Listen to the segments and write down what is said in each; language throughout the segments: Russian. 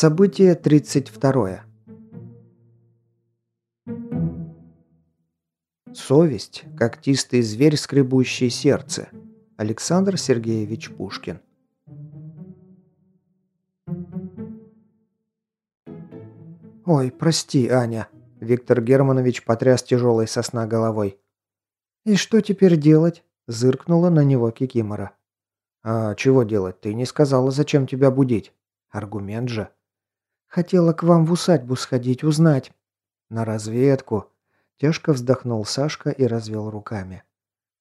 Событие 32. Совесть – когтистый зверь, скребущий сердце. Александр Сергеевич Пушкин. «Ой, прости, Аня», – Виктор Германович потряс тяжелой сосна головой. «И что теперь делать?» – зыркнула на него Кикимора. «А чего делать? Ты не сказала, зачем тебя будить. Аргумент же». Хотела к вам в усадьбу сходить, узнать. На разведку. Тяжко вздохнул Сашка и развел руками.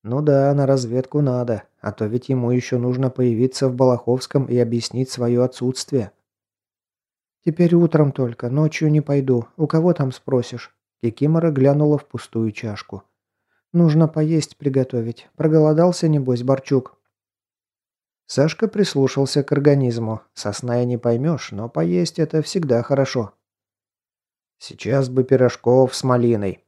Ну да, на разведку надо, а то ведь ему еще нужно появиться в Балаховском и объяснить свое отсутствие. Теперь утром только, ночью не пойду. У кого там спросишь? Кикимора глянула в пустую чашку. Нужно поесть приготовить. Проголодался, небось, Борчук. Сашка прислушался к организму. Сосна и не поймешь, но поесть это всегда хорошо. Сейчас бы пирожков с малиной.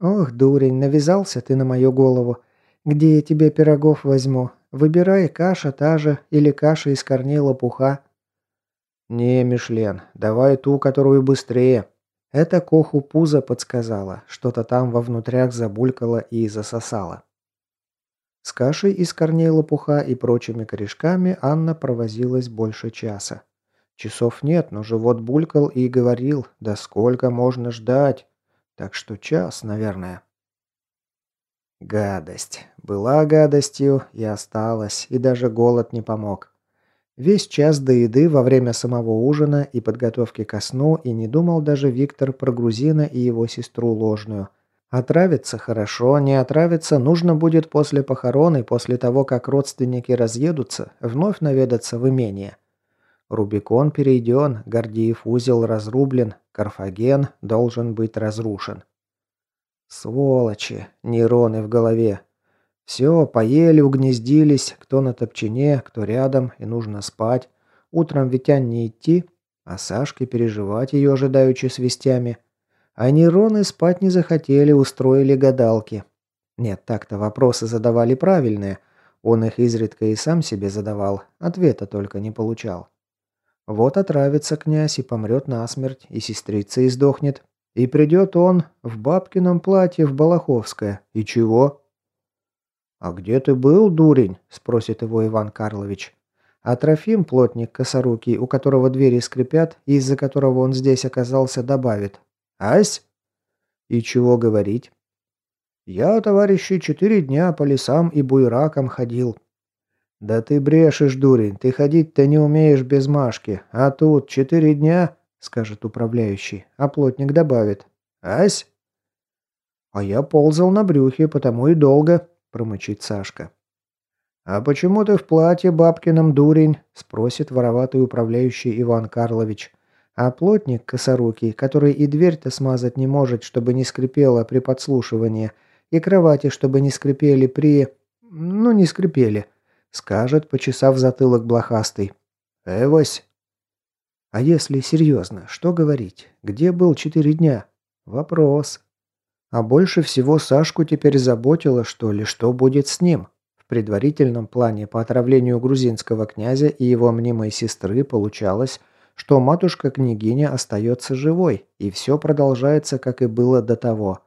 Ох, дурень, навязался ты на мою голову. Где я тебе пирогов возьму? Выбирай, каша та же или каша из корней лопуха. Не, Мишлен, давай ту, которую быстрее. Это Коху пузо подсказала. Что-то там во внутрях забулькало и засосало. С кашей из корней лопуха и прочими корешками Анна провозилась больше часа. Часов нет, но живот булькал и говорил, да сколько можно ждать. Так что час, наверное. Гадость. Была гадостью и осталась, и даже голод не помог. Весь час до еды во время самого ужина и подготовки ко сну и не думал даже Виктор про грузина и его сестру ложную. Отравиться хорошо, не отравиться нужно будет после похорон и после того, как родственники разъедутся, вновь наведаться в имение. Рубикон перейден, Гордиев узел разрублен, Карфаген должен быть разрушен. Сволочи, нейроны в голове. Все, поели, угнездились, кто на топчине, кто рядом, и нужно спать. Утром Витян не идти, а Сашке переживать ее ожидаючи с вестями – а нейроны спать не захотели, устроили гадалки. Нет, так-то вопросы задавали правильные. Он их изредка и сам себе задавал, ответа только не получал. Вот отравится князь и помрет насмерть, и сестрица издохнет. И придет он в бабкином платье в Балаховское. И чего? «А где ты был, дурень?» – спросит его Иван Карлович. А Трофим, плотник косорукий, у которого двери скрипят, и из-за которого он здесь оказался, добавит. Ась? И чего говорить? Я, товарищи, четыре дня по лесам и буйракам ходил. Да ты брешешь, дурень, ты ходить-то не умеешь без Машки, а тут четыре дня, скажет управляющий, а плотник добавит. Ась? А я ползал на брюхе, потому и долго, промычит Сашка. «А почему ты в платье бабкином, дурень?» – спросит вороватый управляющий Иван Карлович. А плотник косорукий, который и дверь-то смазать не может, чтобы не скрипело при подслушивании, и кровати, чтобы не скрипели при... ну, не скрипели, скажет, почесав затылок блохастый. «Эвось!» А если серьезно, что говорить? Где был четыре дня? Вопрос. А больше всего Сашку теперь заботило, что ли, что будет с ним. В предварительном плане по отравлению грузинского князя и его мнимой сестры получалось, что матушка-княгиня остается живой, и все продолжается, как и было до того.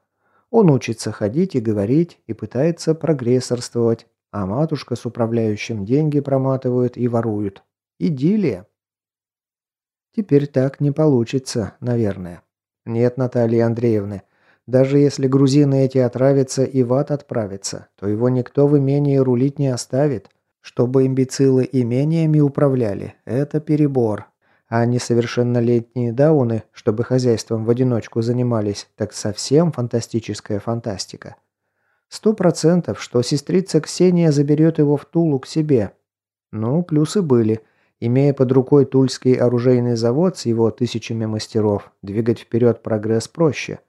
Он учится ходить и говорить, и пытается прогрессорствовать, а матушка с управляющим деньги проматывают и воруют. Идиллия. Теперь так не получится, наверное. Нет, Натальи Андреевны. Даже если грузины эти отравятся и в ад отправятся, то его никто в имении рулить не оставит. Чтобы имбецилы имениями управляли, это перебор, а несовершеннолетние дауны, чтобы хозяйством в одиночку занимались, так совсем фантастическая фантастика. Сто процентов, что сестрица Ксения заберет его в Тулу к себе. Ну, плюсы были. Имея под рукой Тульский оружейный завод с его тысячами мастеров, двигать вперед прогресс проще.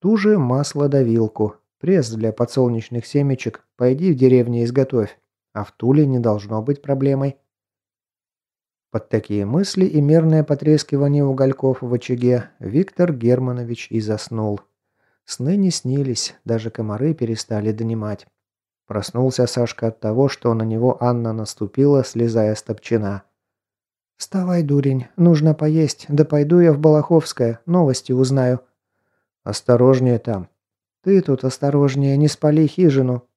Ту же маслодавилку, пресс для подсолнечных семечек, пойди в деревне изготовь. А в Туле не должно быть проблемой. Под такие мысли и мерное потрескивание угольков в очаге Виктор Германович и заснул. Сны не снились, даже комары перестали донимать. Проснулся Сашка от того, что на него Анна наступила, слезая с топчина. «Вставай, дурень, нужно поесть, да пойду я в Балаховское, новости узнаю». «Осторожнее там». «Ты тут осторожнее, не спали хижину,